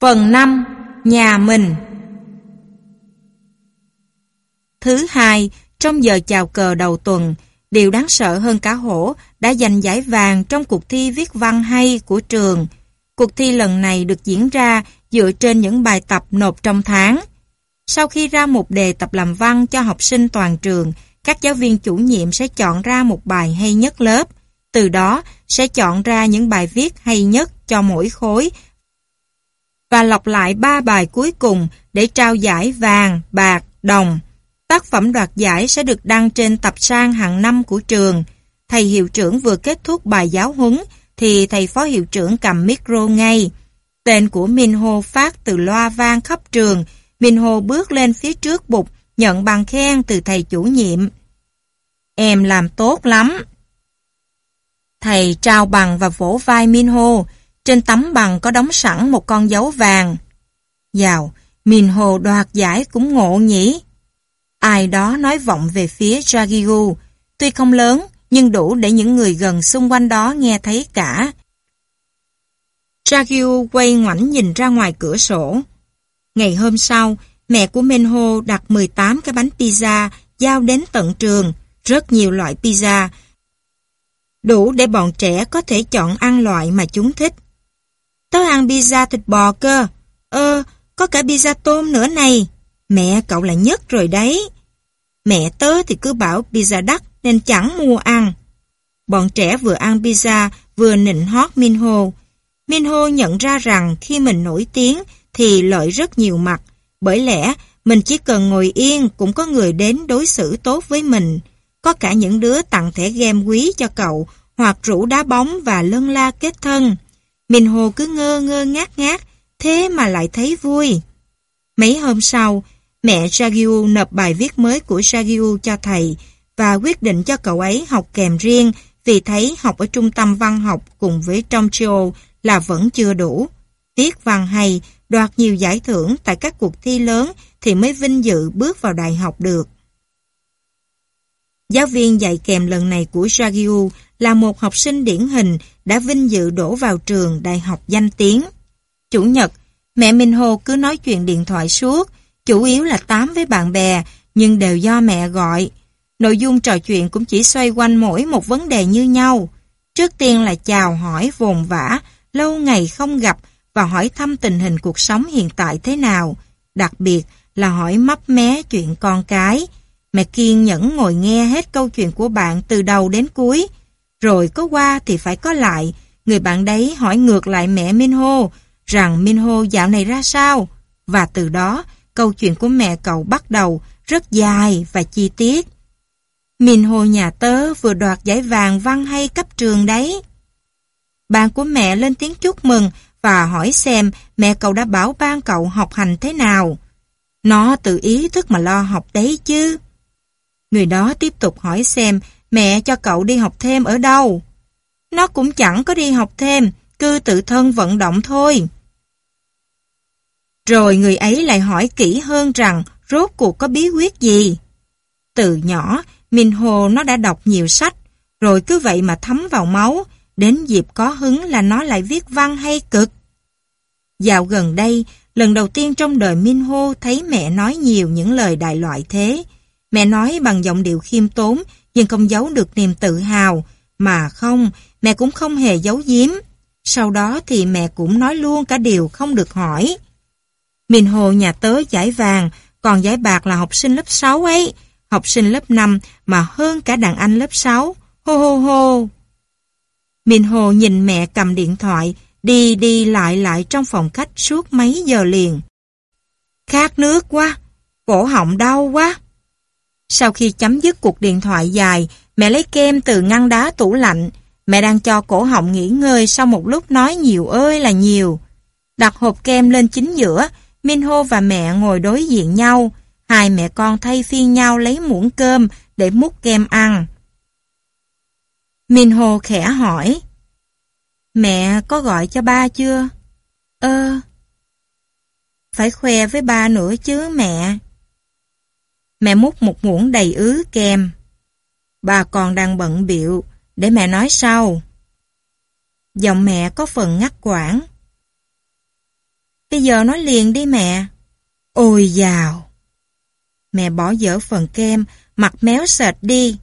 Phần 5. Nhà mình Thứ hai, trong giờ chào cờ đầu tuần, điều đáng sợ hơn cả hổ đã giành giải vàng trong cuộc thi viết văn hay của trường. Cuộc thi lần này được diễn ra dựa trên những bài tập nộp trong tháng. Sau khi ra một đề tập làm văn cho học sinh toàn trường, các giáo viên chủ nhiệm sẽ chọn ra một bài hay nhất lớp. Từ đó sẽ chọn ra những bài viết hay nhất cho mỗi khối và lọc lại ba bài cuối cùng để trao giải vàng, bạc, đồng. Tác phẩm đoạt giải sẽ được đăng trên tập san hàng năm của trường. Thầy hiệu trưởng vừa kết thúc bài giáo huấn thì thầy phó hiệu trưởng cầm micro ngay. Tên của Minho phát từ loa vang khắp trường. Minho bước lên phía trước bục nhận bằng khen từ thầy chủ nhiệm. Em làm tốt lắm. Thầy trao bằng và vỗ vai Minho. Trên tấm bằng có đóng sẵn một con dấu vàng. Dào, Minho đoạt giải cũng ngộ nhỉ? Ai đó nói vọng về phía Jagigu. Tuy không lớn, nhưng đủ để những người gần xung quanh đó nghe thấy cả. Jagiu quay ngoảnh nhìn ra ngoài cửa sổ. Ngày hôm sau, mẹ của Menho đặt 18 cái bánh pizza giao đến tận trường, rất nhiều loại pizza, đủ để bọn trẻ có thể chọn ăn loại mà chúng thích. Tớ ăn pizza thịt bò cơ, ơ, có cả pizza tôm nữa này, mẹ cậu là nhất rồi đấy. Mẹ tớ thì cứ bảo pizza đắt nên chẳng mua ăn. Bọn trẻ vừa ăn pizza vừa nịnh hót Minho. Minho nhận ra rằng khi mình nổi tiếng thì lợi rất nhiều mặt, bởi lẽ mình chỉ cần ngồi yên cũng có người đến đối xử tốt với mình. Có cả những đứa tặng thẻ game quý cho cậu hoặc rủ đá bóng và lân la kết thân. Minho cứ ngơ ngơ ngát ngát, thế mà lại thấy vui. Mấy hôm sau, mẹ Jagyu nộp bài viết mới của Jagyu cho thầy và quyết định cho cậu ấy học kèm riêng vì thấy học ở trung tâm văn học cùng với Tomchio là vẫn chưa đủ. Viết văn hay, đoạt nhiều giải thưởng tại các cuộc thi lớn thì mới vinh dự bước vào đại học được. Giáo viên dạy kèm lần này của Jagyu là một học sinh điển hình đã vinh dự đổ vào trường đại học danh tiếng. Chủ nhật, mẹ Minh Hồ cứ nói chuyện điện thoại suốt, chủ yếu là tám với bạn bè, nhưng đều do mẹ gọi. Nội dung trò chuyện cũng chỉ xoay quanh mỗi một vấn đề như nhau. Trước tiên là chào hỏi vồn vã, lâu ngày không gặp và hỏi thăm tình hình cuộc sống hiện tại thế nào. Đặc biệt là hỏi mấp mé chuyện con cái. Mẹ kiên nhẫn ngồi nghe hết câu chuyện của bạn từ đầu đến cuối. Rồi có qua thì phải có lại. Người bạn đấy hỏi ngược lại mẹ Minho rằng Minho dạo này ra sao. Và từ đó, câu chuyện của mẹ cậu bắt đầu rất dài và chi tiết. Minho nhà tớ vừa đoạt giải vàng văn hay cấp trường đấy. Bạn của mẹ lên tiếng chúc mừng và hỏi xem mẹ cậu đã bảo ban cậu học hành thế nào. Nó tự ý thức mà lo học đấy chứ. Người đó tiếp tục hỏi xem mẹ cho cậu đi học thêm ở đâu. Nó cũng chẳng có đi học thêm, cứ tự thân vận động thôi. Rồi người ấy lại hỏi kỹ hơn rằng rốt cuộc có bí quyết gì. Từ nhỏ, minh hồ nó đã đọc nhiều sách, rồi cứ vậy mà thấm vào máu, đến dịp có hứng là nó lại viết văn hay cực. Dạo gần đây, lần đầu tiên trong đời minh hồ thấy mẹ nói nhiều những lời đại loại thế. Mẹ nói bằng giọng điệu khiêm tốn, nhưng không giấu được niềm tự hào. Mà không, mẹ cũng không hề giấu giếm. Sau đó thì mẹ cũng nói luôn cả điều không được hỏi. Mình hồ nhà tớ giải vàng, còn giải bạc là học sinh lớp 6 ấy. Học sinh lớp 5 mà hơn cả đàn anh lớp 6. Hô hô hô. Mình hồ nhìn mẹ cầm điện thoại, đi đi lại lại trong phòng khách suốt mấy giờ liền. Khát nước quá, cổ họng đau quá. Sau khi chấm dứt cuộc điện thoại dài, mẹ lấy kem từ ngăn đá tủ lạnh. Mẹ đang cho cổ họng nghỉ ngơi sau một lúc nói nhiều ơi là nhiều. Đặt hộp kem lên chính giữa, Minho và mẹ ngồi đối diện nhau. Hai mẹ con thay phiên nhau lấy muỗng cơm để múc kem ăn. Minho khẽ hỏi. Mẹ có gọi cho ba chưa? Ơ. phải khoe với ba nữa chứ mẹ. Mẹ múc một muỗng đầy ứ kem. Bà còn đang bận biệu, để mẹ nói sau. Giọng mẹ có phần ngắt quãng. Bây giờ nói liền đi mẹ. Ôi dào. Mẹ bỏ dở phần kem, mặt méo sệt đi.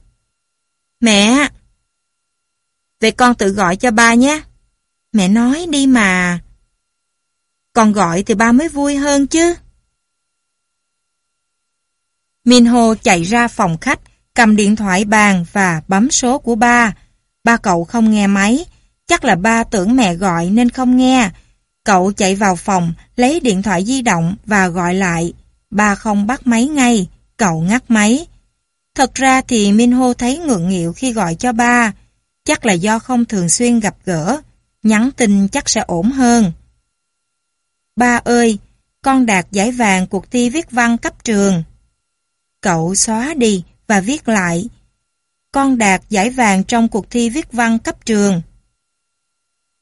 Mẹ! Vậy con tự gọi cho ba nhé. Mẹ nói đi mà. Con gọi thì ba mới vui hơn chứ. Minho chạy ra phòng khách, cầm điện thoại bàn và bấm số của ba. Ba cậu không nghe máy, chắc là ba tưởng mẹ gọi nên không nghe. Cậu chạy vào phòng, lấy điện thoại di động và gọi lại. Ba không bắt máy ngay, cậu ngắt máy. Thật ra thì Minho thấy ngượng nghịu khi gọi cho ba. Chắc là do không thường xuyên gặp gỡ. Nhắn tin chắc sẽ ổn hơn. Ba ơi, con đạt giải vàng cuộc thi viết văn cấp trường. Cậu xóa đi và viết lại. Con đạt giải vàng trong cuộc thi viết văn cấp trường.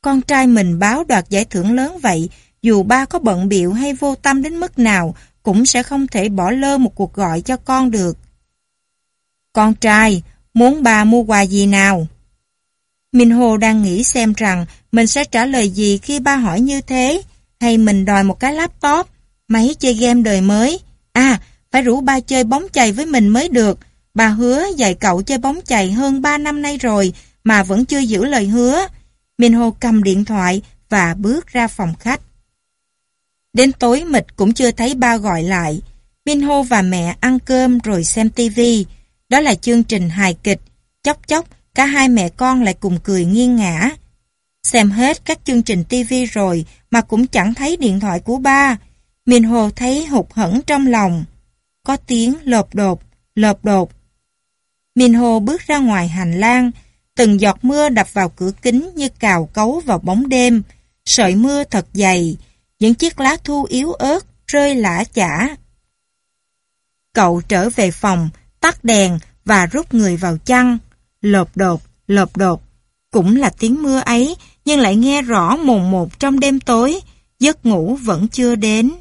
Con trai mình báo đoạt giải thưởng lớn vậy, dù ba có bận biệu hay vô tâm đến mức nào, cũng sẽ không thể bỏ lơ một cuộc gọi cho con được. Con trai, muốn ba mua quà gì nào? Minh Hồ đang nghĩ xem rằng mình sẽ trả lời gì khi ba hỏi như thế, hay mình đòi một cái laptop, máy chơi game đời mới. À, phải rủ ba chơi bóng chày với mình mới được. Bà hứa dạy cậu chơi bóng chày hơn 3 năm nay rồi mà vẫn chưa giữ lời hứa. Minho cầm điện thoại và bước ra phòng khách. Đến tối mịt cũng chưa thấy ba gọi lại. Minho và mẹ ăn cơm rồi xem tivi. Đó là chương trình hài kịch. Chốc chốc, cả hai mẹ con lại cùng cười nghiêng ngã. Xem hết các chương trình tivi rồi mà cũng chẳng thấy điện thoại của ba. Minho thấy hụt hẫng trong lòng. Có tiếng lộp đột, lộp đột. Minho bước ra ngoài hành lang, từng giọt mưa đập vào cửa kính như cào cấu vào bóng đêm. Sợi mưa thật dày, những chiếc lá thu yếu ớt rơi lã chả. Cậu trở về phòng, tắt đèn và rút người vào chăn. Lộp đột, lộp đột. Cũng là tiếng mưa ấy, nhưng lại nghe rõ mồn một trong đêm tối. Giấc ngủ vẫn chưa đến.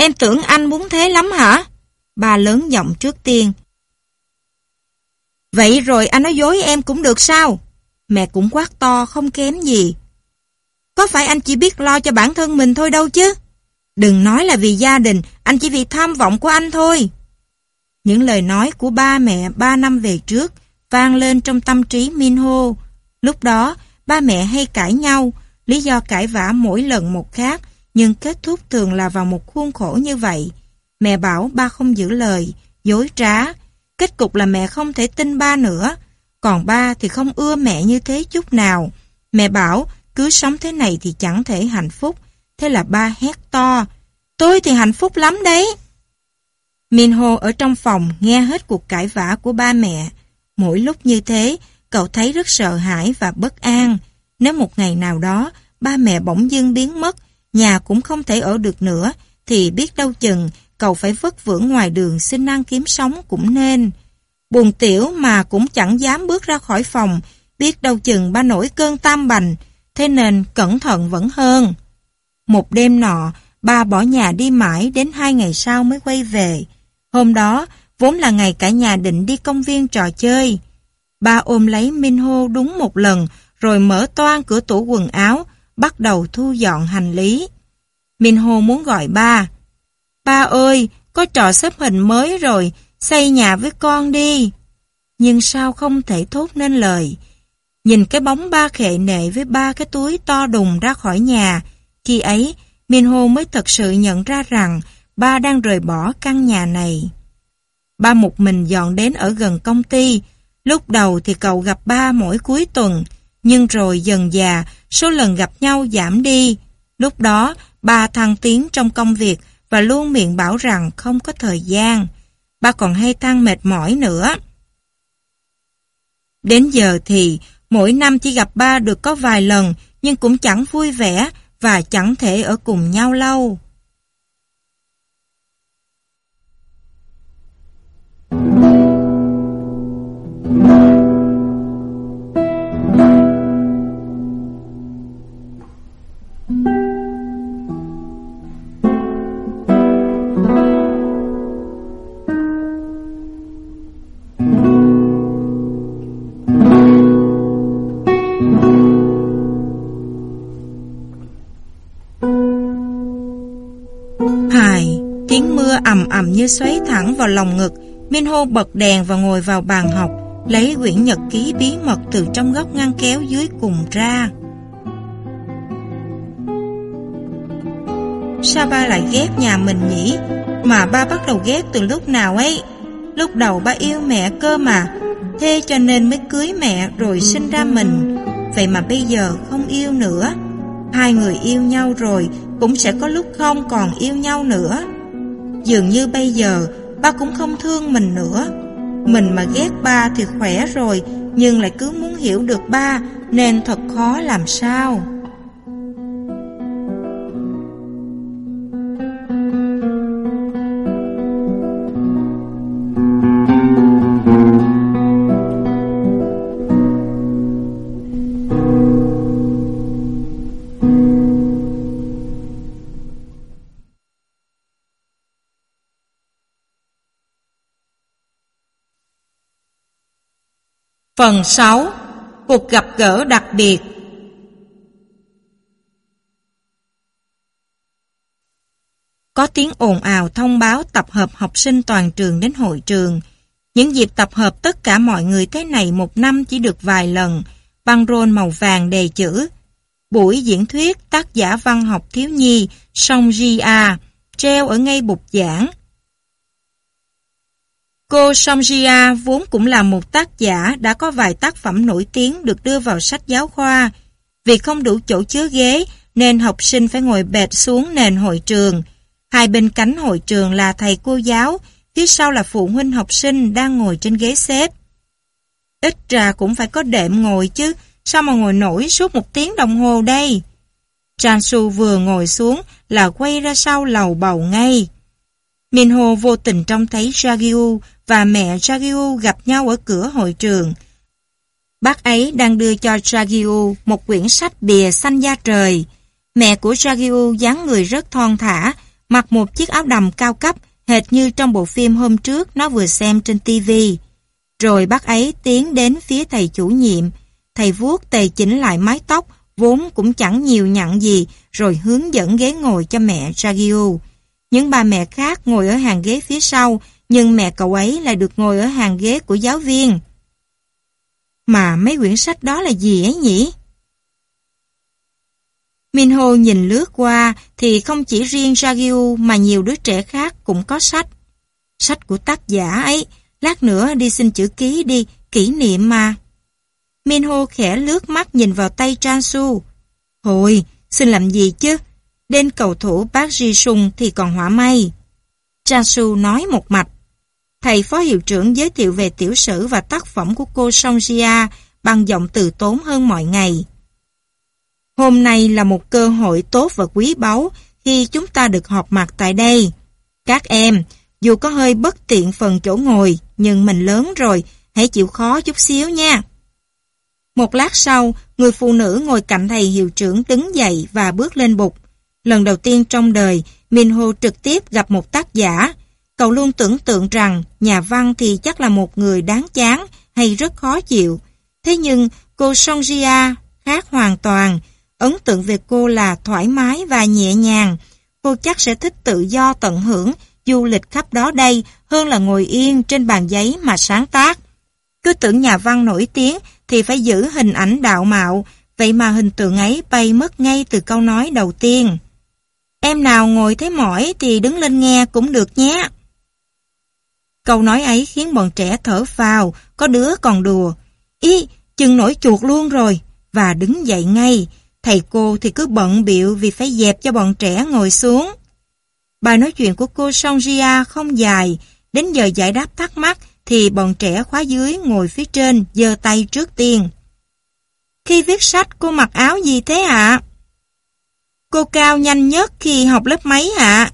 Em tưởng anh muốn thế lắm hả? Bà lớn giọng trước tiên. Vậy rồi anh nói dối em cũng được sao? Mẹ cũng quát to không kém gì. Có phải anh chỉ biết lo cho bản thân mình thôi đâu chứ? Đừng nói là vì gia đình, anh chỉ vì tham vọng của anh thôi. Những lời nói của ba mẹ ba năm về trước vang lên trong tâm trí Minho. Lúc đó, ba mẹ hay cãi nhau, lý do cãi vã mỗi lần một khác, nhưng kết thúc thường là vào một khuôn khổ như vậy. Mẹ bảo ba không giữ lời, dối trá. Kết cục là mẹ không thể tin ba nữa. Còn ba thì không ưa mẹ như thế chút nào. Mẹ bảo cứ sống thế này thì chẳng thể hạnh phúc. Thế là ba hét to. Tôi thì hạnh phúc lắm đấy. Minho ở trong phòng nghe hết cuộc cãi vã của ba mẹ. Mỗi lúc như thế, cậu thấy rất sợ hãi và bất an. Nếu một ngày nào đó, ba mẹ bỗng dưng biến mất, nhà cũng không thể ở được nữa, thì biết đâu chừng cậu phải vất vưởng ngoài đường xin ăn kiếm sống cũng nên. Buồn tiểu mà cũng chẳng dám bước ra khỏi phòng, biết đâu chừng ba nổi cơn tam bành, thế nên cẩn thận vẫn hơn. Một đêm nọ, ba bỏ nhà đi mãi đến hai ngày sau mới quay về. Hôm đó, vốn là ngày cả nhà định đi công viên trò chơi. Ba ôm lấy Minho đúng một lần, rồi mở toan cửa tủ quần áo, bắt đầu thu dọn hành lý. Minho muốn gọi ba. Ba ơi, có trò xếp hình mới rồi, xây nhà với con đi. Nhưng sao không thể thốt nên lời. Nhìn cái bóng ba khệ nệ với ba cái túi to đùng ra khỏi nhà. Khi ấy, Minho mới thật sự nhận ra rằng ba đang rời bỏ căn nhà này. Ba một mình dọn đến ở gần công ty. Lúc đầu thì cậu gặp ba mỗi cuối tuần, nhưng rồi dần già số lần gặp nhau giảm đi. Lúc đó, ba thăng tiến trong công việc và luôn miệng bảo rằng không có thời gian. Ba còn hay than mệt mỏi nữa. Đến giờ thì, mỗi năm chỉ gặp ba được có vài lần, nhưng cũng chẳng vui vẻ và chẳng thể ở cùng nhau lâu. Như xoáy thẳng vào lòng ngực, Minh Hô bật đèn và ngồi vào bàn học, lấy quyển nhật ký bí mật từ trong góc ngăn kéo dưới cùng ra. Sao ba lại ghét nhà mình nhỉ? Mà ba bắt đầu ghét từ lúc nào ấy? Lúc đầu ba yêu mẹ cơ mà, thế cho nên mới cưới mẹ rồi sinh ra mình. Vậy mà bây giờ không yêu nữa. Hai người yêu nhau rồi, cũng sẽ có lúc không còn yêu nhau nữa. Dường như bây giờ, ba cũng không thương mình nữa. Mình mà ghét ba thì khỏe rồi, nhưng lại cứ muốn hiểu được ba, nên thật khó làm sao. Phần 6 Cuộc gặp gỡ đặc biệt Có tiếng ồn ào thông báo tập hợp học sinh toàn trường đến hội trường. Những dịp tập hợp tất cả mọi người thế này một năm chỉ được vài lần, băng rôn màu vàng đề chữ. Buổi diễn thuyết tác giả văn học thiếu nhi Song Ji-a treo ở ngay bục giảng. Cô Somjia vốn cũng là một tác giả đã có vài tác phẩm nổi tiếng được đưa vào sách giáo khoa. Vì không đủ chỗ chứa ghế nên học sinh phải ngồi bệt xuống nền hội trường. Hai bên cánh hội trường là thầy cô giáo, phía sau là phụ huynh học sinh đang ngồi trên ghế xếp. Ít ra cũng phải có đệm ngồi chứ, sao mà ngồi nổi suốt một tiếng đồng hồ đây? Transu vừa ngồi xuống là quay ra sau lầu bầu ngay. Minho vô tình trông thấy Jagyu và mẹ Jagyu gặp nhau ở cửa hội trường. Bác ấy đang đưa cho Jagyu một quyển sách bìa xanh da trời. Mẹ của Jagyu dáng người rất thon thả, mặc một chiếc áo đầm cao cấp, hệt như trong bộ phim hôm trước nó vừa xem trên TV. Rồi bác ấy tiến đến phía thầy chủ nhiệm, thầy vuốt tề chỉnh lại mái tóc, vốn cũng chẳng nhiều nhặn gì, rồi hướng dẫn ghế ngồi cho mẹ Jagyu. Những bà mẹ khác ngồi ở hàng ghế phía sau, nhưng mẹ cậu ấy lại được ngồi ở hàng ghế của giáo viên. Mà mấy quyển sách đó là gì ấy nhỉ? Minho nhìn lướt qua thì không chỉ riêng Jagyu mà nhiều đứa trẻ khác cũng có sách. Sách của tác giả ấy, lát nữa đi xin chữ ký đi, kỷ niệm mà. Minho khẽ lướt mắt nhìn vào tay Transu. hồi xin làm gì chứ? Đến cầu thủ bác Ji Sung thì còn hỏa may. Transu nói một mạch. Thầy phó hiệu trưởng giới thiệu về tiểu sử và tác phẩm của cô Song Jia bằng giọng từ tốn hơn mọi ngày. Hôm nay là một cơ hội tốt và quý báu khi chúng ta được họp mặt tại đây. Các em, dù có hơi bất tiện phần chỗ ngồi, nhưng mình lớn rồi, hãy chịu khó chút xíu nha. Một lát sau, người phụ nữ ngồi cạnh thầy hiệu trưởng đứng dậy và bước lên bục. Lần đầu tiên trong đời, Minho trực tiếp gặp một tác giả, Cậu luôn tưởng tượng rằng nhà văn thì chắc là một người đáng chán hay rất khó chịu. Thế nhưng cô Songjia khác hoàn toàn. Ấn tượng về cô là thoải mái và nhẹ nhàng. Cô chắc sẽ thích tự do tận hưởng, du lịch khắp đó đây hơn là ngồi yên trên bàn giấy mà sáng tác. Cứ tưởng nhà văn nổi tiếng thì phải giữ hình ảnh đạo mạo, vậy mà hình tượng ấy bay mất ngay từ câu nói đầu tiên. Em nào ngồi thấy mỏi thì đứng lên nghe cũng được nhé. Câu nói ấy khiến bọn trẻ thở phào, có đứa còn đùa. Ý, chừng nổi chuột luôn rồi, và đứng dậy ngay. Thầy cô thì cứ bận biệu vì phải dẹp cho bọn trẻ ngồi xuống. Bài nói chuyện của cô Songria không dài, đến giờ giải đáp thắc mắc thì bọn trẻ khóa dưới ngồi phía trên giơ tay trước tiên. Khi viết sách cô mặc áo gì thế ạ? Cô cao nhanh nhất khi học lớp mấy ạ?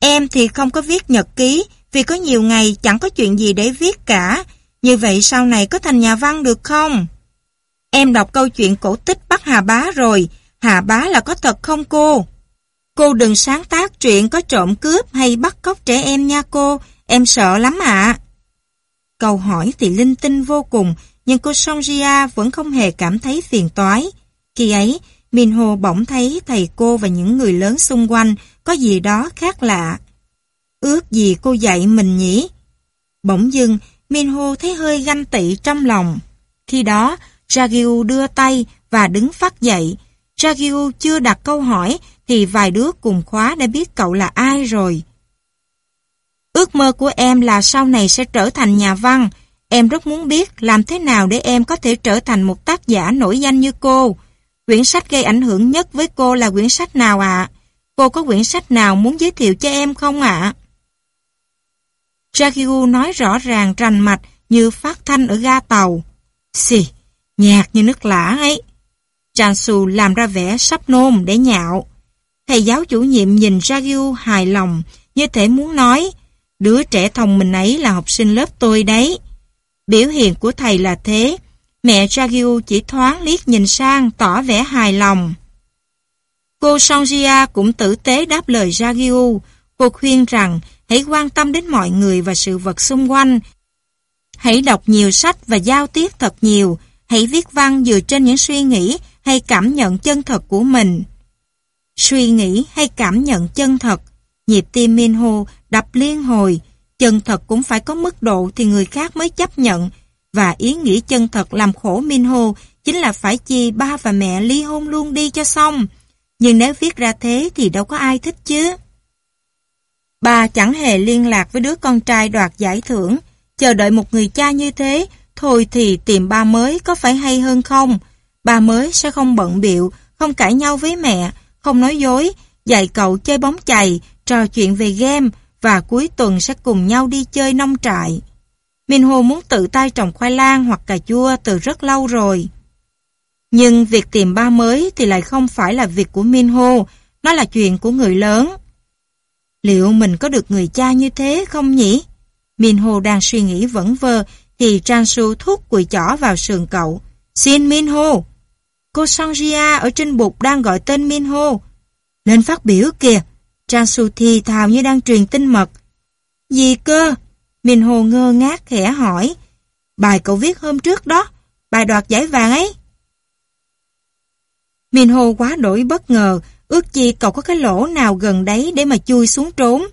Em thì không có viết nhật ký vì có nhiều ngày chẳng có chuyện gì để viết cả. Như vậy sau này có thành nhà văn được không? Em đọc câu chuyện cổ tích Bắc Hà Bá rồi. Hà Bá là có thật không cô? Cô đừng sáng tác chuyện có trộm cướp hay bắt cóc trẻ em nha cô. Em sợ lắm ạ. Câu hỏi thì linh tinh vô cùng, nhưng cô Songjia vẫn không hề cảm thấy phiền toái. Khi ấy, Minho bỗng thấy thầy cô và những người lớn xung quanh có gì đó khác lạ ước gì cô dạy mình nhỉ? Bỗng dưng, Minho thấy hơi ganh tị trong lòng. Khi đó, Jagyu đưa tay và đứng phát dậy. Jagyu chưa đặt câu hỏi thì vài đứa cùng khóa đã biết cậu là ai rồi. Ước mơ của em là sau này sẽ trở thành nhà văn. Em rất muốn biết làm thế nào để em có thể trở thành một tác giả nổi danh như cô. Quyển sách gây ảnh hưởng nhất với cô là quyển sách nào ạ? Cô có quyển sách nào muốn giới thiệu cho em không ạ? À? Nói rõ ràng rành mạch như phát thanh ở ga tàu. Xì, nhạc như nước lã ấy. Chansu làm ra vẻ sắp nôn để nhạo. Thầy giáo chủ nhiệm nhìn jagiu hài lòng, như thể muốn nói, đứa trẻ thông minh ấy là học sinh lớp tôi đấy. Biểu hiện của thầy là thế, mẹ jagiu chỉ thoáng liếc nhìn sang tỏ vẻ hài lòng. Cô Songjia cũng tử tế đáp lời jagiu, cô khuyên rằng hãy quan tâm đến mọi người và sự vật xung quanh. Hãy đọc nhiều sách và giao tiếp thật nhiều, hãy viết văn dựa trên những suy nghĩ hay cảm nhận chân thật của mình. Suy nghĩ hay cảm nhận chân thật, nhịp tim Minho đập liên hồi, chân thật cũng phải có mức độ thì người khác mới chấp nhận, và ý nghĩ chân thật làm khổ Minho chính là phải chi ba và mẹ ly hôn luôn đi cho xong. Nhưng nếu viết ra thế thì đâu có ai thích chứ. Bà chẳng hề liên lạc với đứa con trai đoạt giải thưởng, chờ đợi một người cha như thế, thôi thì tìm ba mới có phải hay hơn không? Ba mới sẽ không bận biệu, không cãi nhau với mẹ, không nói dối, dạy cậu chơi bóng chày, trò chuyện về game và cuối tuần sẽ cùng nhau đi chơi nông trại. Minho muốn tự tay trồng khoai lang hoặc cà chua từ rất lâu rồi. Nhưng việc tìm ba mới thì lại không phải là việc của Minho, nó là chuyện của người lớn. Liệu mình có được người cha như thế không nhỉ? Minho đang suy nghĩ vẩn vơ thì Transu thúc cùi chỏ vào sườn cậu. Xin Minho! Cô Sangria ở trên bục đang gọi tên Minho. Lên phát biểu kìa! Transu thì thào như đang truyền tin mật. Gì cơ? Minho ngơ ngác khẽ hỏi. Bài cậu viết hôm trước đó, bài đoạt giải vàng ấy. Minho quá đổi bất ngờ, ước chi cậu có cái lỗ nào gần đấy để mà chui xuống trốn.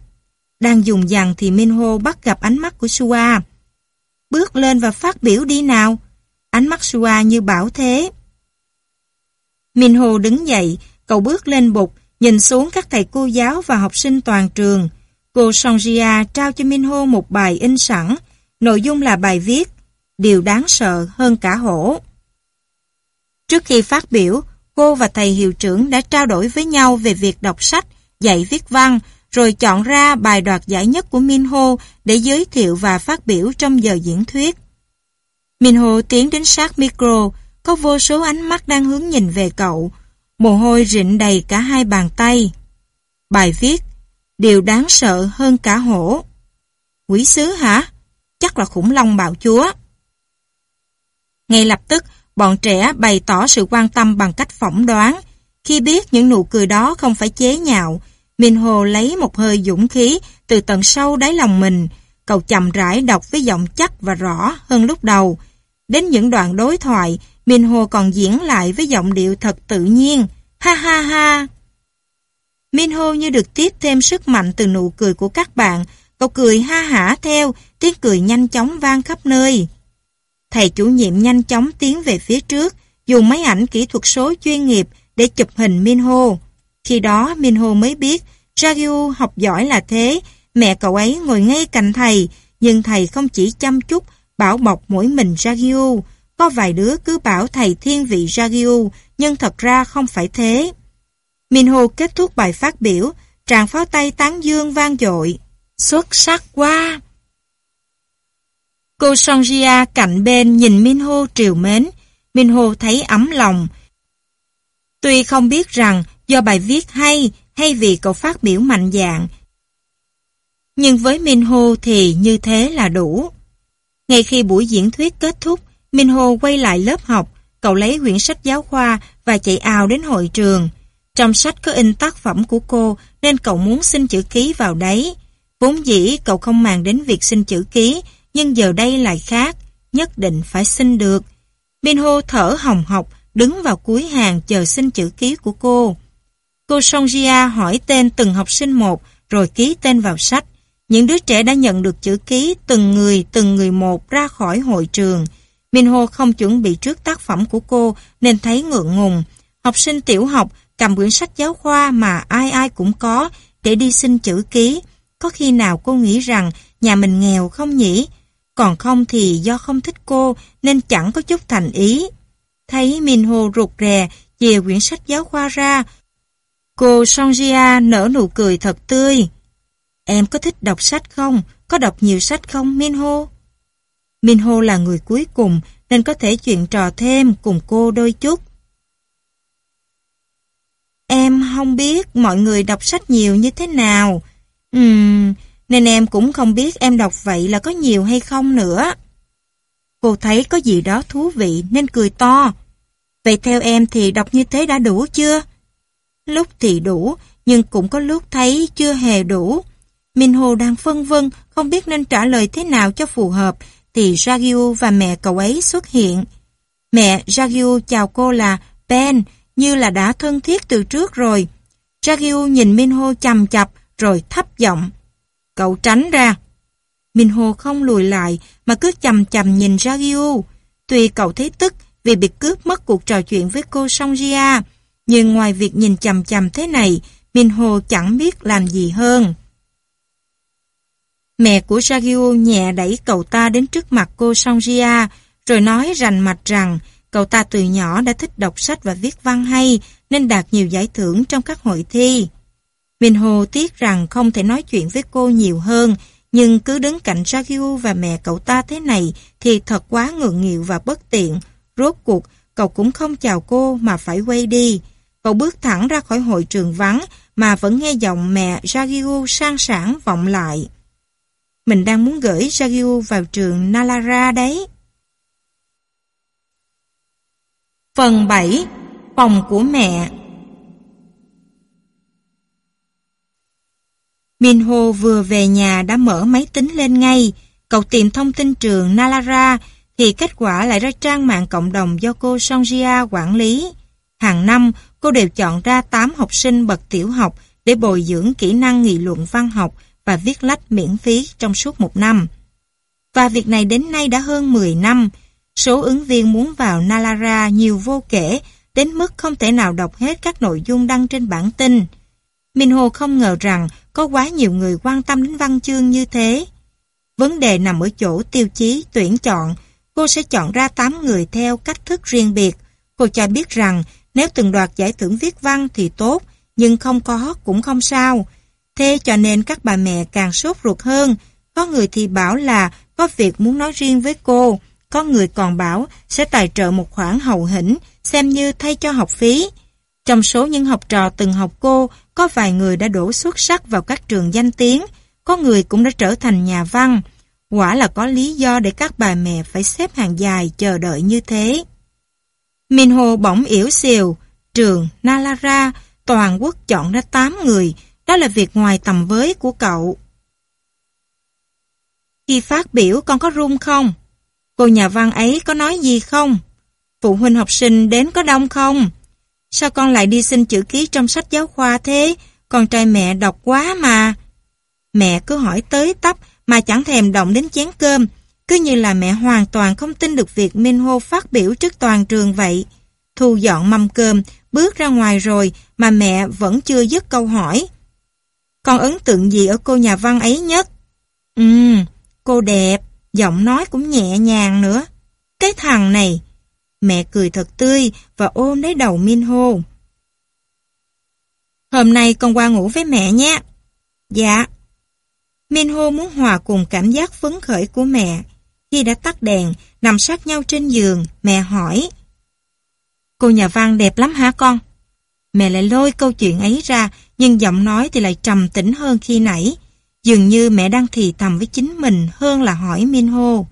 Đang dùng dằn thì Minho bắt gặp ánh mắt của Sua. Bước lên và phát biểu đi nào. Ánh mắt Sua như bảo thế. Minho đứng dậy, cậu bước lên bục, nhìn xuống các thầy cô giáo và học sinh toàn trường. Cô Sonjia trao cho Minho một bài in sẵn, nội dung là bài viết, điều đáng sợ hơn cả hổ. Trước khi phát biểu, cô và thầy hiệu trưởng đã trao đổi với nhau về việc đọc sách, dạy viết văn, rồi chọn ra bài đoạt giải nhất của Minho để giới thiệu và phát biểu trong giờ diễn thuyết. Minho tiến đến sát micro, có vô số ánh mắt đang hướng nhìn về cậu, mồ hôi rịn đầy cả hai bàn tay. Bài viết, điều đáng sợ hơn cả hổ. Quỷ sứ hả? Chắc là khủng long bạo chúa. Ngay lập tức, bọn trẻ bày tỏ sự quan tâm bằng cách phỏng đoán. Khi biết những nụ cười đó không phải chế nhạo, Minh Hồ lấy một hơi dũng khí từ tận sâu đáy lòng mình. Cậu chậm rãi đọc với giọng chắc và rõ hơn lúc đầu. Đến những đoạn đối thoại, Minh Hồ còn diễn lại với giọng điệu thật tự nhiên. Ha ha ha! Minh Hồ như được tiếp thêm sức mạnh từ nụ cười của các bạn. Cậu cười ha hả theo, tiếng cười nhanh chóng vang khắp nơi. Thầy chủ nhiệm nhanh chóng tiến về phía trước, dùng máy ảnh kỹ thuật số chuyên nghiệp để chụp hình Minho. Khi đó Minho mới biết Jagyu học giỏi là thế, mẹ cậu ấy ngồi ngay cạnh thầy, nhưng thầy không chỉ chăm chút bảo bọc mỗi mình Jagyu. Có vài đứa cứ bảo thầy thiên vị Jagyu, nhưng thật ra không phải thế. Minho kết thúc bài phát biểu, tràng pháo tay tán dương vang dội. Xuất sắc quá! Cô Sonjia cạnh bên nhìn Minho triều mến. Minho thấy ấm lòng. Tuy không biết rằng do bài viết hay hay vì cậu phát biểu mạnh dạng, nhưng với Minho thì như thế là đủ. Ngay khi buổi diễn thuyết kết thúc, Minho quay lại lớp học, cậu lấy quyển sách giáo khoa và chạy ào đến hội trường. Trong sách có in tác phẩm của cô nên cậu muốn xin chữ ký vào đấy. Vốn dĩ cậu không màng đến việc xin chữ ký, nhưng giờ đây lại khác, nhất định phải xin được. Minho thở hồng hộc, đứng vào cuối hàng chờ xin chữ ký của cô. Cô Songjia hỏi tên từng học sinh một, rồi ký tên vào sách. những đứa trẻ đã nhận được chữ ký từng người từng người một ra khỏi hội trường. Minho không chuẩn bị trước tác phẩm của cô nên thấy ngượng ngùng. Học sinh tiểu học cầm quyển sách giáo khoa mà ai ai cũng có để đi xin chữ ký. Có khi nào cô nghĩ rằng nhà mình nghèo không nhỉ? Còn không thì do không thích cô nên chẳng có chút thành ý. Thấy Minho rụt rè, chìa quyển sách giáo khoa ra. Cô Sonjia nở nụ cười thật tươi. Em có thích đọc sách không? Có đọc nhiều sách không Minho? Minho là người cuối cùng nên có thể chuyện trò thêm cùng cô đôi chút. Em không biết mọi người đọc sách nhiều như thế nào. Ừm, nên em cũng không biết em đọc vậy là có nhiều hay không nữa. Cô thấy có gì đó thú vị nên cười to. Vậy theo em thì đọc như thế đã đủ chưa? Lúc thì đủ, nhưng cũng có lúc thấy chưa hề đủ. Minh Hồ đang phân vân, không biết nên trả lời thế nào cho phù hợp, thì Jagyu và mẹ cậu ấy xuất hiện. Mẹ Jagyu chào cô là Ben, như là đã thân thiết từ trước rồi. Jagyu nhìn Minho chầm chập, rồi thấp giọng. Cậu tránh ra. Minho không lùi lại, mà cứ chầm chầm nhìn Ragio. Tuy cậu thấy tức vì bị cướp mất cuộc trò chuyện với cô Songjia, nhưng ngoài việc nhìn chầm chầm thế này, Minho chẳng biết làm gì hơn. Mẹ của Ragio nhẹ đẩy cậu ta đến trước mặt cô Songjia, rồi nói rành mạch rằng cậu ta từ nhỏ đã thích đọc sách và viết văn hay, nên đạt nhiều giải thưởng trong các hội thi. Minho tiếc rằng không thể nói chuyện với cô nhiều hơn, nhưng cứ đứng cạnh Jagyu và mẹ cậu ta thế này thì thật quá ngượng nghịu và bất tiện. Rốt cuộc, cậu cũng không chào cô mà phải quay đi. Cậu bước thẳng ra khỏi hội trường vắng mà vẫn nghe giọng mẹ Jagyu sang sảng vọng lại. Mình đang muốn gửi Jagyu vào trường Nalara đấy. Phần 7 Phòng của mẹ Minho vừa về nhà đã mở máy tính lên ngay. Cậu tìm thông tin trường Nalara thì kết quả lại ra trang mạng cộng đồng do cô Sonjia quản lý. Hàng năm, cô đều chọn ra 8 học sinh bậc tiểu học để bồi dưỡng kỹ năng nghị luận văn học và viết lách miễn phí trong suốt một năm. Và việc này đến nay đã hơn 10 năm. Số ứng viên muốn vào Nalara nhiều vô kể, đến mức không thể nào đọc hết các nội dung đăng trên bản tin. Minh Hồ không ngờ rằng có quá nhiều người quan tâm đến văn chương như thế. Vấn đề nằm ở chỗ tiêu chí tuyển chọn, cô sẽ chọn ra 8 người theo cách thức riêng biệt. Cô cho biết rằng nếu từng đoạt giải thưởng viết văn thì tốt, nhưng không có cũng không sao. Thế cho nên các bà mẹ càng sốt ruột hơn. Có người thì bảo là có việc muốn nói riêng với cô, có người còn bảo sẽ tài trợ một khoản hậu hĩnh, xem như thay cho học phí. Trong số những học trò từng học cô, có vài người đã đổ xuất sắc vào các trường danh tiếng, có người cũng đã trở thành nhà văn. Quả là có lý do để các bà mẹ phải xếp hàng dài chờ đợi như thế. Minho bỗng yếu xìu, trường Nalara, toàn quốc chọn ra 8 người, đó là việc ngoài tầm với của cậu. Khi phát biểu con có run không? Cô nhà văn ấy có nói gì không? Phụ huynh học sinh đến có đông không? Sao con lại đi xin chữ ký trong sách giáo khoa thế? Con trai mẹ đọc quá mà. Mẹ cứ hỏi tới tấp mà chẳng thèm động đến chén cơm. Cứ như là mẹ hoàn toàn không tin được việc Minh Hô phát biểu trước toàn trường vậy. Thu dọn mâm cơm, bước ra ngoài rồi mà mẹ vẫn chưa dứt câu hỏi. Con ấn tượng gì ở cô nhà văn ấy nhất? Ừm, cô đẹp, giọng nói cũng nhẹ nhàng nữa. Cái thằng này, Mẹ cười thật tươi và ôm lấy đầu Minho. Hôm nay con qua ngủ với mẹ nhé. Dạ. Minho muốn hòa cùng cảm giác phấn khởi của mẹ. Khi đã tắt đèn, nằm sát nhau trên giường, mẹ hỏi. Cô nhà văn đẹp lắm hả con? Mẹ lại lôi câu chuyện ấy ra, nhưng giọng nói thì lại trầm tĩnh hơn khi nãy. Dường như mẹ đang thì thầm với chính mình hơn là hỏi Minho.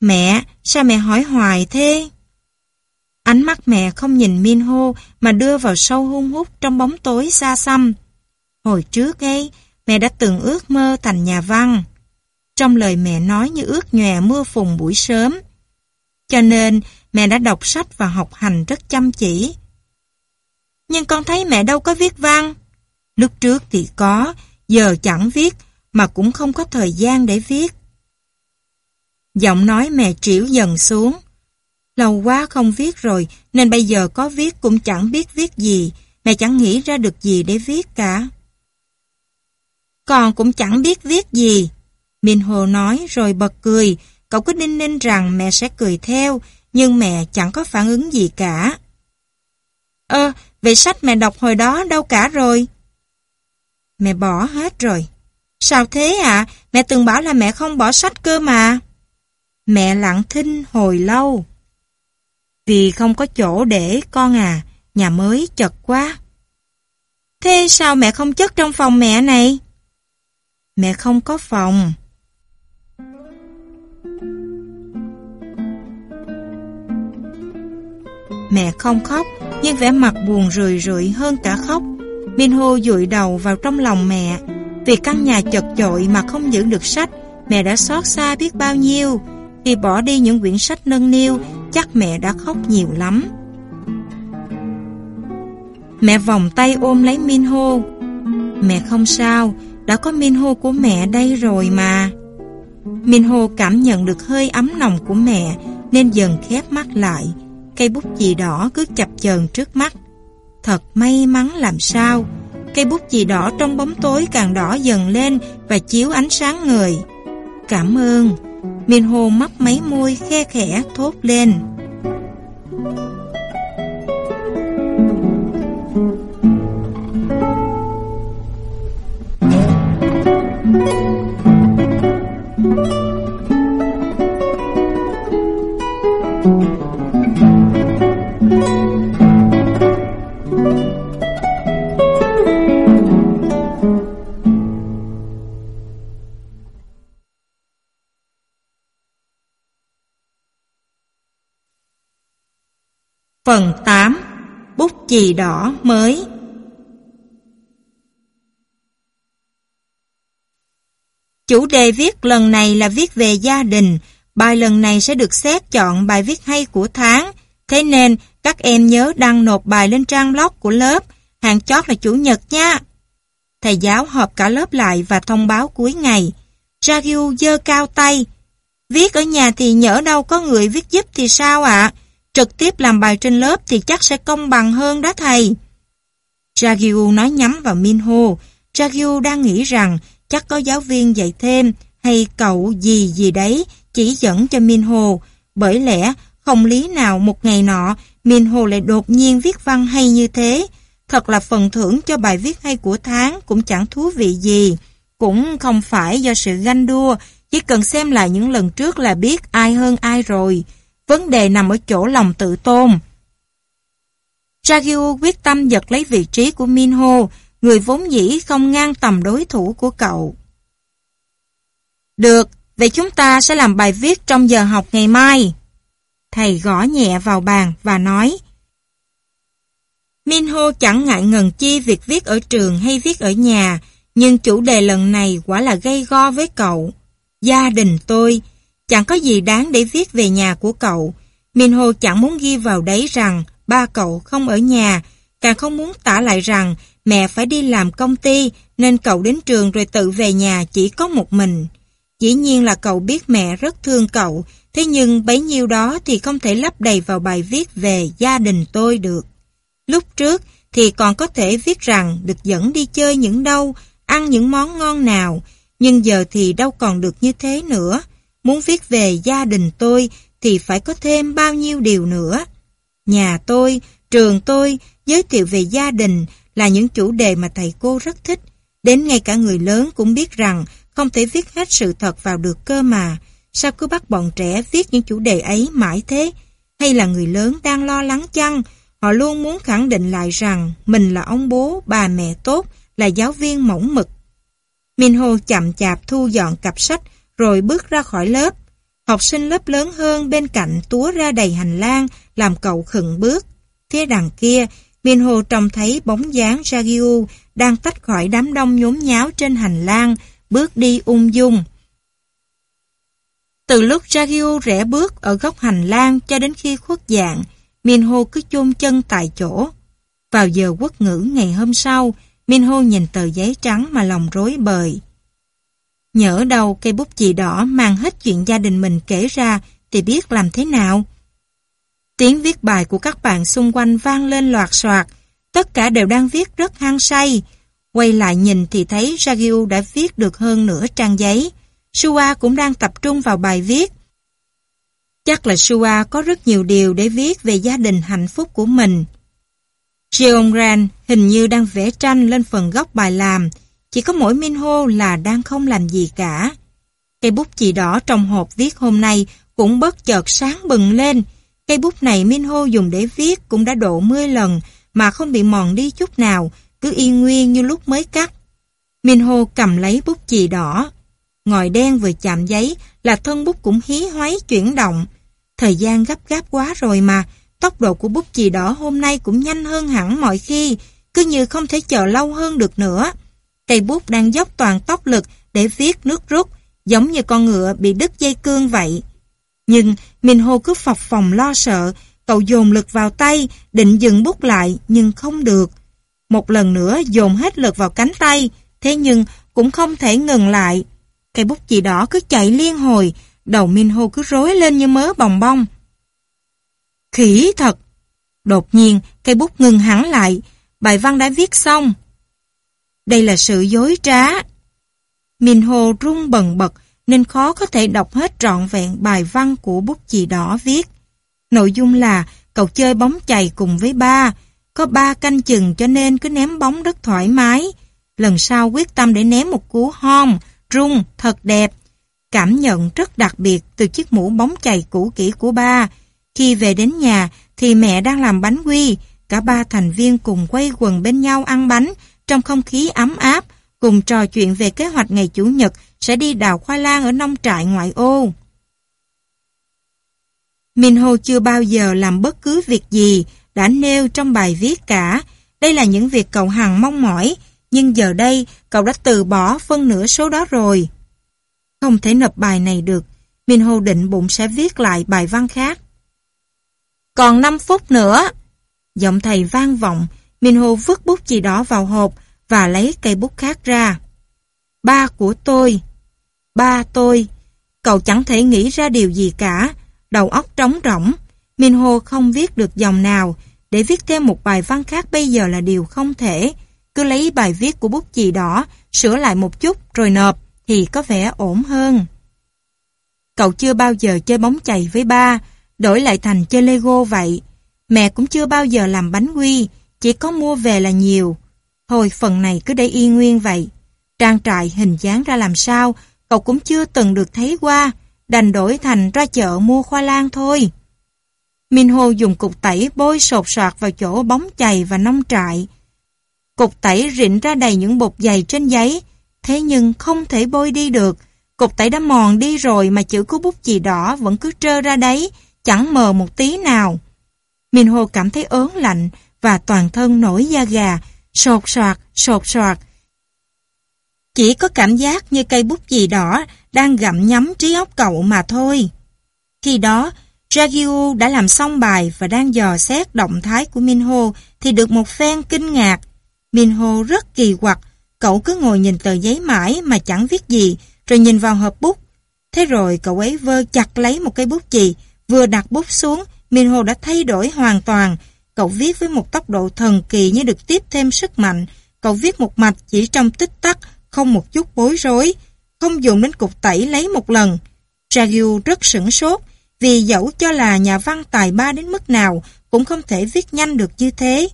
Mẹ, sao mẹ hỏi hoài thế? Ánh mắt mẹ không nhìn Minho mà đưa vào sâu hung hút trong bóng tối xa xăm. Hồi trước ấy, mẹ đã từng ước mơ thành nhà văn. Trong lời mẹ nói như ước nhòe mưa phùn buổi sớm. Cho nên mẹ đã đọc sách và học hành rất chăm chỉ. Nhưng con thấy mẹ đâu có viết văn. Lúc trước thì có, giờ chẳng viết, mà cũng không có thời gian để viết. Giọng nói mẹ triểu dần xuống. Lâu quá không viết rồi, nên bây giờ có viết cũng chẳng biết viết gì, mẹ chẳng nghĩ ra được gì để viết cả. Con cũng chẳng biết viết gì. Minh Hồ nói rồi bật cười, cậu cứ đinh ninh rằng mẹ sẽ cười theo, nhưng mẹ chẳng có phản ứng gì cả. Ơ, về sách mẹ đọc hồi đó đâu cả rồi? Mẹ bỏ hết rồi. Sao thế ạ? À? Mẹ từng bảo là mẹ không bỏ sách cơ mà. Mẹ lặng thinh hồi lâu. Vì không có chỗ để con à, nhà mới chật quá. Thế sao mẹ không chất trong phòng mẹ này? Mẹ không có phòng. Mẹ không khóc, nhưng vẻ mặt buồn rười rượi hơn cả khóc. Minho dụi đầu vào trong lòng mẹ. Vì căn nhà chật chội mà không giữ được sách, mẹ đã xót xa biết bao nhiêu. Khi bỏ đi những quyển sách nâng niu, chắc mẹ đã khóc nhiều lắm. Mẹ vòng tay ôm lấy Minho. Mẹ không sao, đã có Minho của mẹ đây rồi mà. Minho cảm nhận được hơi ấm nồng của mẹ nên dần khép mắt lại. Cây bút chì đỏ cứ chập chờn trước mắt. Thật may mắn làm sao. Cây bút chì đỏ trong bóng tối càng đỏ dần lên và chiếu ánh sáng người. Cảm ơn. Minho mấp mấy môi khe khẽ thốt lên. Phần 8 Bút chì đỏ mới Chủ đề viết lần này là viết về gia đình. Bài lần này sẽ được xét chọn bài viết hay của tháng. Thế nên, các em nhớ đăng nộp bài lên trang blog của lớp. Hàng chót là Chủ nhật nha. Thầy giáo họp cả lớp lại và thông báo cuối ngày. Ragyu dơ cao tay. Viết ở nhà thì nhỡ đâu có người viết giúp thì sao ạ? Trực tiếp làm bài trên lớp thì chắc sẽ công bằng hơn đó thầy. Jagyu nói nhắm vào Minho. Jagyu đang nghĩ rằng chắc có giáo viên dạy thêm hay cậu gì gì đấy chỉ dẫn cho Minho. Bởi lẽ không lý nào một ngày nọ Minho lại đột nhiên viết văn hay như thế. Thật là phần thưởng cho bài viết hay của tháng cũng chẳng thú vị gì. Cũng không phải do sự ganh đua, chỉ cần xem lại những lần trước là biết ai hơn ai rồi. Vấn đề nằm ở chỗ lòng tự tôn. Jagyu quyết tâm giật lấy vị trí của Minho, người vốn dĩ không ngang tầm đối thủ của cậu. Được, vậy chúng ta sẽ làm bài viết trong giờ học ngày mai. Thầy gõ nhẹ vào bàn và nói Minho chẳng ngại ngần chi việc viết ở trường hay viết ở nhà, nhưng chủ đề lần này quả là gây go với cậu. Gia đình tôi, chẳng có gì đáng để viết về nhà của cậu. Minho chẳng muốn ghi vào đấy rằng ba cậu không ở nhà, càng không muốn tả lại rằng mẹ phải đi làm công ty nên cậu đến trường rồi tự về nhà chỉ có một mình. Dĩ nhiên là cậu biết mẹ rất thương cậu, thế nhưng bấy nhiêu đó thì không thể lấp đầy vào bài viết về gia đình tôi được. Lúc trước thì còn có thể viết rằng được dẫn đi chơi những đâu, ăn những món ngon nào, nhưng giờ thì đâu còn được như thế nữa. Muốn viết về gia đình tôi thì phải có thêm bao nhiêu điều nữa. Nhà tôi, trường tôi, giới thiệu về gia đình là những chủ đề mà thầy cô rất thích. Đến ngay cả người lớn cũng biết rằng không thể viết hết sự thật vào được cơ mà. Sao cứ bắt bọn trẻ viết những chủ đề ấy mãi thế? Hay là người lớn đang lo lắng chăng? Họ luôn muốn khẳng định lại rằng mình là ông bố, bà mẹ tốt, là giáo viên mỏng mực. minh hồ chậm chạp thu dọn cặp sách rồi bước ra khỏi lớp. Học sinh lớp lớn hơn bên cạnh túa ra đầy hành lang làm cậu khựng bước. Phía đằng kia, Minho trông thấy bóng dáng Jagyu đang tách khỏi đám đông nhốn nháo trên hành lang, bước đi ung dung. Từ lúc Jagyu rẽ bước ở góc hành lang cho đến khi khuất dạng, Minho cứ chôn chân tại chỗ. Vào giờ quốc ngữ ngày hôm sau, Minho nhìn tờ giấy trắng mà lòng rối bời. Nhỡ đầu cây bút chì đỏ mang hết chuyện gia đình mình kể ra thì biết làm thế nào. Tiếng viết bài của các bạn xung quanh vang lên loạt soạt, tất cả đều đang viết rất hăng say. Quay lại nhìn thì thấy Ragyu đã viết được hơn nửa trang giấy. Shua cũng đang tập trung vào bài viết. Chắc là Shua có rất nhiều điều để viết về gia đình hạnh phúc của mình. Jeongran hình như đang vẽ tranh lên phần góc bài làm, chỉ có mỗi Minho là đang không làm gì cả. Cây bút chì đỏ trong hộp viết hôm nay cũng bất chợt sáng bừng lên. Cây bút này Minho dùng để viết cũng đã độ 10 lần mà không bị mòn đi chút nào, cứ y nguyên như lúc mới cắt. Minho cầm lấy bút chì đỏ. Ngòi đen vừa chạm giấy là thân bút cũng hí hoáy chuyển động. Thời gian gấp gáp quá rồi mà, tốc độ của bút chì đỏ hôm nay cũng nhanh hơn hẳn mọi khi, cứ như không thể chờ lâu hơn được nữa. Cây bút đang dốc toàn tốc lực để viết nước rút, giống như con ngựa bị đứt dây cương vậy. Nhưng Minh Hô cứ phập phòng lo sợ, cậu dồn lực vào tay, định dừng bút lại, nhưng không được. Một lần nữa dồn hết lực vào cánh tay, thế nhưng cũng không thể ngừng lại. Cây bút chì đỏ cứ chạy liên hồi, đầu Minh Hô cứ rối lên như mớ bồng bông. Khỉ thật! Đột nhiên, cây bút ngừng hẳn lại, bài văn đã viết xong. Đây là sự dối trá. Minh Hồ rung bần bật nên khó có thể đọc hết trọn vẹn bài văn của bút chì đỏ viết. Nội dung là cậu chơi bóng chày cùng với ba, có ba canh chừng cho nên cứ ném bóng rất thoải mái. Lần sau quyết tâm để ném một cú hom, rung, thật đẹp. Cảm nhận rất đặc biệt từ chiếc mũ bóng chày cũ kỹ của ba. Khi về đến nhà thì mẹ đang làm bánh quy, cả ba thành viên cùng quay quần bên nhau ăn bánh trong không khí ấm áp, cùng trò chuyện về kế hoạch ngày Chủ nhật sẽ đi đào khoai lang ở nông trại ngoại ô. Minho chưa bao giờ làm bất cứ việc gì đã nêu trong bài viết cả. Đây là những việc cậu Hằng mong mỏi, nhưng giờ đây cậu đã từ bỏ phân nửa số đó rồi. Không thể nộp bài này được, Minho định bụng sẽ viết lại bài văn khác. Còn 5 phút nữa. Giọng thầy vang vọng, Minho vứt bút chì đỏ vào hộp và lấy cây bút khác ra. Ba của tôi. Ba tôi. Cậu chẳng thể nghĩ ra điều gì cả. Đầu óc trống rỗng. Minho không viết được dòng nào. Để viết thêm một bài văn khác bây giờ là điều không thể. Cứ lấy bài viết của bút chì đỏ, sửa lại một chút rồi nộp thì có vẻ ổn hơn. Cậu chưa bao giờ chơi bóng chày với ba, đổi lại thành chơi Lego vậy. Mẹ cũng chưa bao giờ làm bánh quy, chỉ có mua về là nhiều. Thôi phần này cứ để yên nguyên vậy. Trang trại hình dáng ra làm sao, cậu cũng chưa từng được thấy qua, đành đổi thành ra chợ mua khoai lang thôi. Minh Hồ dùng cục tẩy bôi sột soạt vào chỗ bóng chày và nông trại. Cục tẩy rịn ra đầy những bột dày trên giấy, thế nhưng không thể bôi đi được. Cục tẩy đã mòn đi rồi mà chữ của bút chì đỏ vẫn cứ trơ ra đấy, chẳng mờ một tí nào. Minh Hồ cảm thấy ớn lạnh và toàn thân nổi da gà, sột soạt, sột soạt. Chỉ có cảm giác như cây bút gì đỏ đang gặm nhắm trí óc cậu mà thôi. Khi đó, Jagyu đã làm xong bài và đang dò xét động thái của Minho thì được một phen kinh ngạc. Minho rất kỳ quặc, cậu cứ ngồi nhìn tờ giấy mãi mà chẳng viết gì, rồi nhìn vào hộp bút. Thế rồi cậu ấy vơ chặt lấy một cây bút chì, vừa đặt bút xuống, Minho đã thay đổi hoàn toàn. Cậu viết với một tốc độ thần kỳ như được tiếp thêm sức mạnh. Cậu viết một mạch chỉ trong tích tắc, không một chút bối rối, không dùng đến cục tẩy lấy một lần. Ragyu rất sửng sốt, vì dẫu cho là nhà văn tài ba đến mức nào, cũng không thể viết nhanh được như thế.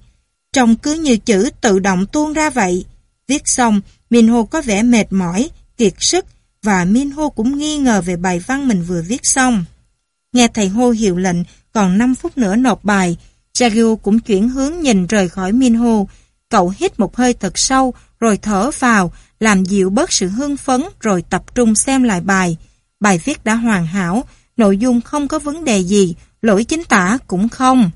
Trông cứ như chữ tự động tuôn ra vậy. Viết xong, Minho có vẻ mệt mỏi, kiệt sức, và Minho cũng nghi ngờ về bài văn mình vừa viết xong. Nghe thầy hô hiệu lệnh, còn 5 phút nữa nộp bài, Jagyu cũng chuyển hướng nhìn rời khỏi Minho. Cậu hít một hơi thật sâu, rồi thở vào, làm dịu bớt sự hưng phấn, rồi tập trung xem lại bài. Bài viết đã hoàn hảo, nội dung không có vấn đề gì, lỗi chính tả cũng không.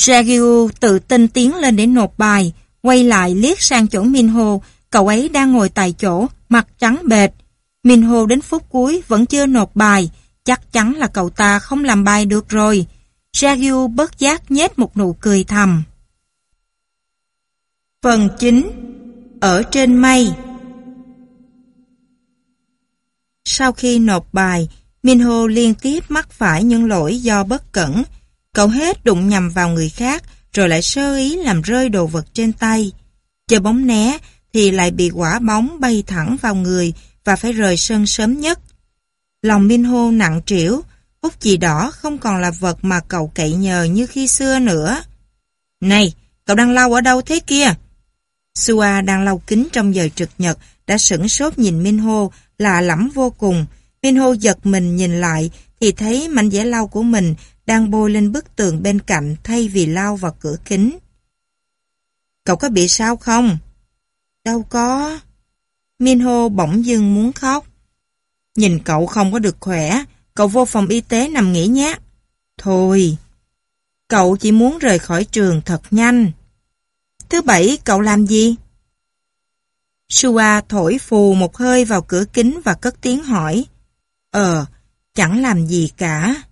Jagyu tự tin tiến lên để nộp bài, quay lại liếc sang chỗ Minho, cậu ấy đang ngồi tại chỗ, mặt trắng bệt. Minho đến phút cuối vẫn chưa nộp bài, chắc chắn là cậu ta không làm bài được rồi. Jagyu bất giác nhếch một nụ cười thầm. Phần 9 Ở trên mây Sau khi nộp bài, Minho liên tiếp mắc phải những lỗi do bất cẩn. Cậu hết đụng nhầm vào người khác, rồi lại sơ ý làm rơi đồ vật trên tay. Chờ bóng né thì lại bị quả bóng bay thẳng vào người và phải rời sân sớm nhất. Lòng Minho nặng trĩu, Úc chì đỏ không còn là vật mà cậu cậy nhờ như khi xưa nữa. Này, cậu đang lau ở đâu thế kia? Sua đang lau kính trong giờ trực nhật đã sửng sốt nhìn Minho lạ lẫm vô cùng. Minho giật mình nhìn lại thì thấy mảnh vẽ lau của mình đang bôi lên bức tường bên cạnh thay vì lau vào cửa kính. Cậu có bị sao không? Đâu có. Minho bỗng dưng muốn khóc. Nhìn cậu không có được khỏe, cậu vô phòng y tế nằm nghỉ nhé. Thôi, cậu chỉ muốn rời khỏi trường thật nhanh. Thứ bảy cậu làm gì? Sua thổi phù một hơi vào cửa kính và cất tiếng hỏi. Ờ, chẳng làm gì cả.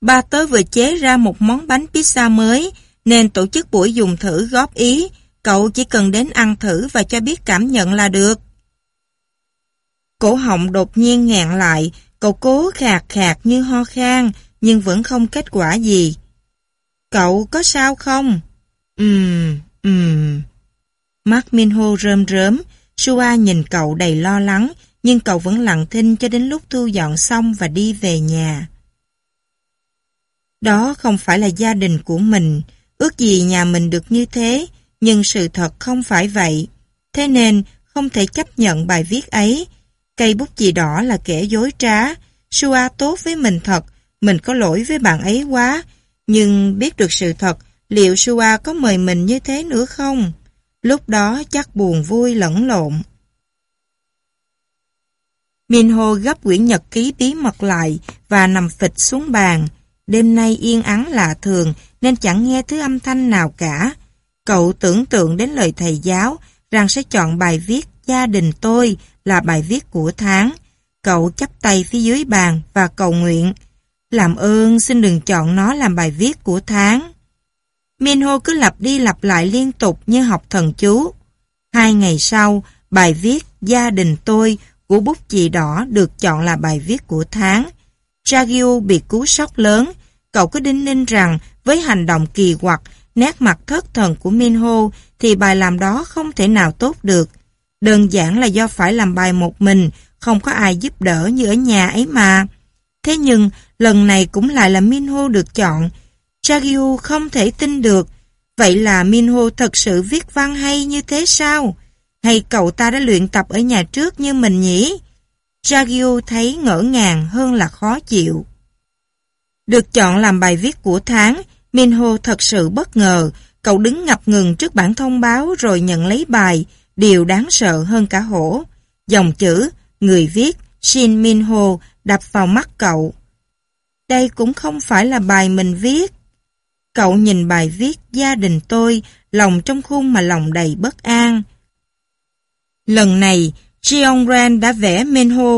Ba tớ vừa chế ra một món bánh pizza mới, nên tổ chức buổi dùng thử góp ý. Cậu chỉ cần đến ăn thử và cho biết cảm nhận là được. Cổ họng đột nhiên ngẹn lại, cậu cố khạc khạc như ho khan, nhưng vẫn không kết quả gì. Cậu có sao không? Ừm, ừm. mark Minho rơm rớm, Sua nhìn cậu đầy lo lắng, nhưng cậu vẫn lặng thinh cho đến lúc thu dọn xong và đi về nhà. Đó không phải là gia đình của mình, ước gì nhà mình được như thế, nhưng sự thật không phải vậy. Thế nên, không thể chấp nhận bài viết ấy. Cây bút chì đỏ là kẻ dối trá, Sua tốt với mình thật, mình có lỗi với bạn ấy quá, nhưng biết được sự thật, liệu Sua có mời mình như thế nữa không? Lúc đó chắc buồn vui lẫn lộn. Minho gấp quyển nhật ký bí mật lại và nằm phịch xuống bàn. Đêm nay yên ắng lạ thường nên chẳng nghe thứ âm thanh nào cả. Cậu tưởng tượng đến lời thầy giáo rằng sẽ chọn bài viết Gia đình tôi là bài viết của tháng. Cậu chắp tay phía dưới bàn và cầu nguyện. Làm ơn xin đừng chọn nó làm bài viết của tháng. Minho cứ lặp đi lặp lại liên tục như học thần chú. Hai ngày sau, bài viết Gia đình tôi của bút chì đỏ được chọn là bài viết của tháng. Jagyu bị cú sốc lớn, cậu cứ đinh ninh rằng với hành động kỳ quặc, nét mặt thất thần của Minho thì bài làm đó không thể nào tốt được. Đơn giản là do phải làm bài một mình, không có ai giúp đỡ như ở nhà ấy mà. Thế nhưng, lần này cũng lại là Minho được chọn, Chagyu không thể tin được. Vậy là Minho thật sự viết văn hay như thế sao? Hay cậu ta đã luyện tập ở nhà trước như mình nhỉ? Chagyu thấy ngỡ ngàng hơn là khó chịu. Được chọn làm bài viết của tháng, Minho thật sự bất ngờ. Cậu đứng ngập ngừng trước bản thông báo rồi nhận lấy bài, điều đáng sợ hơn cả hổ. Dòng chữ, người viết, Shin Minho đập vào mắt cậu. Đây cũng không phải là bài mình viết. Cậu nhìn bài viết gia đình tôi, lòng trong khung mà lòng đầy bất an. Lần này, Jeong Ran đã vẽ Minho.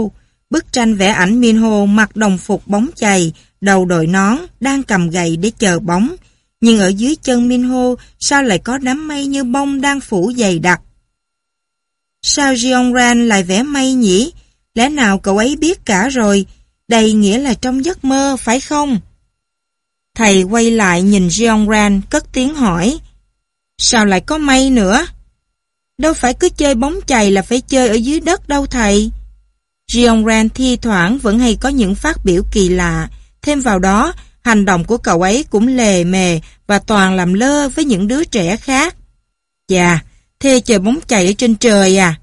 Bức tranh vẽ ảnh Minho mặc đồng phục bóng chày, đầu đội nón, đang cầm gậy để chờ bóng. Nhưng ở dưới chân Minho sao lại có đám mây như bông đang phủ dày đặc? Sao Jeongran lại vẽ may nhỉ? Lẽ nào cậu ấy biết cả rồi? Đây nghĩa là trong giấc mơ, phải không? Thầy quay lại nhìn Jeongran, cất tiếng hỏi. Sao lại có may nữa? Đâu phải cứ chơi bóng chày là phải chơi ở dưới đất đâu thầy. Jeongran thi thoảng vẫn hay có những phát biểu kỳ lạ. Thêm vào đó, hành động của cậu ấy cũng lề mề và toàn làm lơ với những đứa trẻ khác. Chà, thê trời bóng chạy ở trên trời à?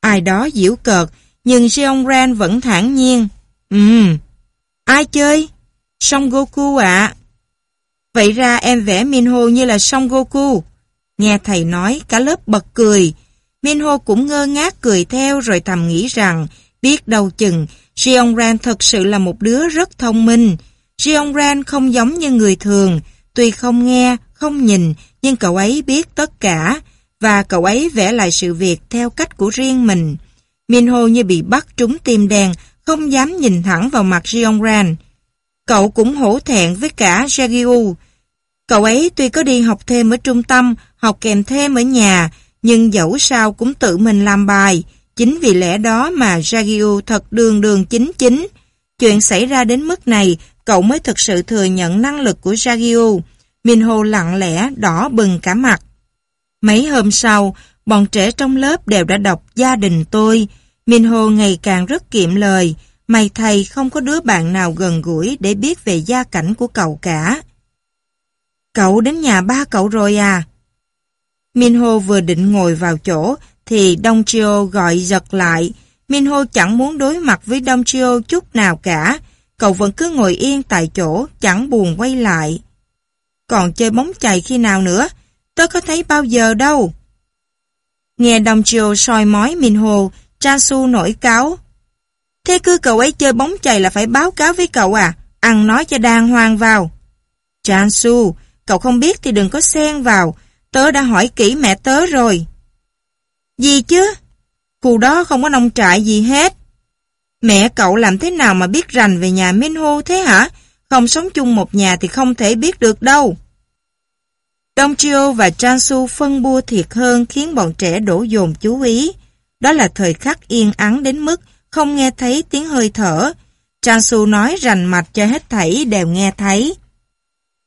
Ai đó giễu cợt, nhưng Jeong Ran vẫn thản nhiên. Ừm, ai chơi? Song Goku ạ. Vậy ra em vẽ Minho như là song Goku. Nghe thầy nói, cả lớp bật cười. Minho cũng ngơ ngác cười theo rồi thầm nghĩ rằng, biết đâu chừng, Jeong Ran thật sự là một đứa rất thông minh. Jeong Ran không giống như người thường, tuy không nghe, không nhìn, nhưng cậu ấy biết tất cả, và cậu ấy vẽ lại sự việc theo cách của riêng mình. Minho như bị bắt trúng tim đen, không dám nhìn thẳng vào mặt Jeongran. Cậu cũng hổ thẹn với cả Jagiu. Cậu ấy tuy có đi học thêm ở trung tâm, học kèm thêm ở nhà, nhưng dẫu sao cũng tự mình làm bài. Chính vì lẽ đó mà Jagiu thật đường đường chính chính. Chuyện xảy ra đến mức này, cậu mới thực sự thừa nhận năng lực của Jagiu. Minho lặng lẽ, đỏ bừng cả mặt. Mấy hôm sau, bọn trẻ trong lớp đều đã đọc gia đình tôi. Minho ngày càng rất kiệm lời. May thầy không có đứa bạn nào gần gũi để biết về gia cảnh của cậu cả. Cậu đến nhà ba cậu rồi à? Minho vừa định ngồi vào chỗ thì Đông Chio gọi giật lại. Minho chẳng muốn đối mặt với Đông Chio chút nào cả. Cậu vẫn cứ ngồi yên tại chỗ, chẳng buồn quay lại. Còn chơi bóng chày khi nào nữa? Tớ có thấy bao giờ đâu. Nghe đồng Chio soi mói trang Chansu nổi cáo. Thế cứ cậu ấy chơi bóng chày là phải báo cáo với cậu à? Ăn nói cho đàng hoàng vào. Chansu, cậu không biết thì đừng có xen vào. Tớ đã hỏi kỹ mẹ tớ rồi. Gì chứ? Khu đó không có nông trại gì hết. Mẹ cậu làm thế nào mà biết rành về nhà minh hô thế hả? Không sống chung một nhà thì không thể biết được đâu. Đông Chiêu và Chansu phân bua thiệt hơn khiến bọn trẻ đổ dồn chú ý. Đó là thời khắc yên ắng đến mức không nghe thấy tiếng hơi thở. Chansu nói rành mạch cho hết thảy đều nghe thấy.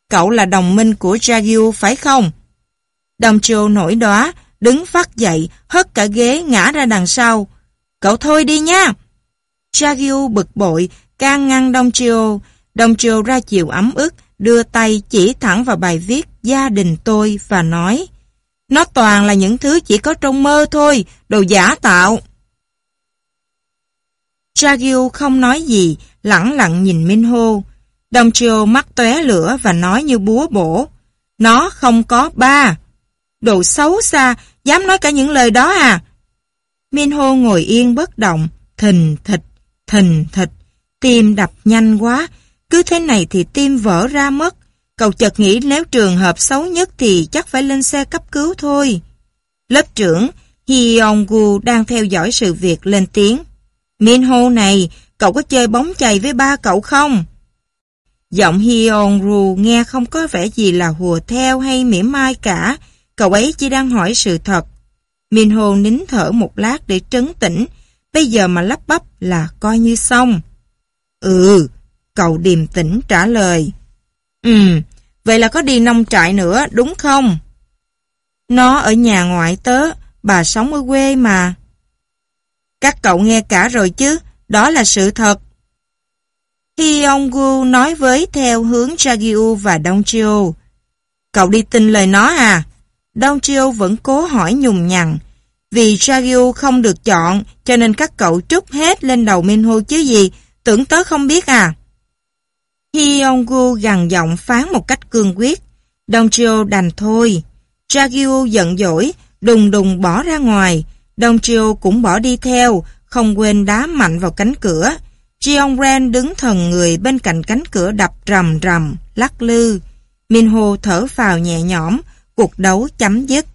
Cậu là đồng minh của Jagyu phải không? Đông Chiêu nổi đóa, đứng phát dậy, hất cả ghế ngã ra đằng sau. Cậu thôi đi nha! Jagyu bực bội, can ngăn Đông Chiêu. Đông Chiêu ra chiều ấm ức, đưa tay chỉ thẳng vào bài viết gia đình tôi và nói Nó toàn là những thứ chỉ có trong mơ thôi, đồ giả tạo. Jagyu không nói gì, lẳng lặng nhìn Minho. Đồng chiều mắt tóe lửa và nói như búa bổ. Nó không có ba. Đồ xấu xa, dám nói cả những lời đó à? Minho ngồi yên bất động, thình thịch, thình thịch, tim đập nhanh quá. Cứ thế này thì tim vỡ ra mất. Cậu chợt nghĩ nếu trường hợp xấu nhất thì chắc phải lên xe cấp cứu thôi. Lớp trưởng Hyong-gu đang theo dõi sự việc lên tiếng. Minho này, cậu có chơi bóng chày với ba cậu không? Giọng Hyong-ru nghe không có vẻ gì là hùa theo hay mỉa mai cả. Cậu ấy chỉ đang hỏi sự thật. Minho nín thở một lát để trấn tĩnh. Bây giờ mà lắp bắp là coi như xong. Ừ, cậu điềm tĩnh trả lời. Ừ, vậy là có đi nông trại nữa, đúng không? Nó ở nhà ngoại tớ, bà sống ở quê mà. Các cậu nghe cả rồi chứ, đó là sự thật. khi ông gu nói với theo hướng Jagiu và Dongchio. Cậu đi tin lời nó à? Dongchio vẫn cố hỏi nhùng nhằn. Vì Jagiu không được chọn, cho nên các cậu trút hết lên đầu Minho chứ gì, tưởng tớ không biết à? Hyonggu gằn giọng phán một cách cương quyết. Dongchio đành thôi. Jagyu giận dỗi, đùng đùng bỏ ra ngoài. Dongchio cũng bỏ đi theo, không quên đá mạnh vào cánh cửa. Jeong Ren đứng thần người bên cạnh cánh cửa đập rầm rầm, lắc lư. Minho thở phào nhẹ nhõm, cuộc đấu chấm dứt.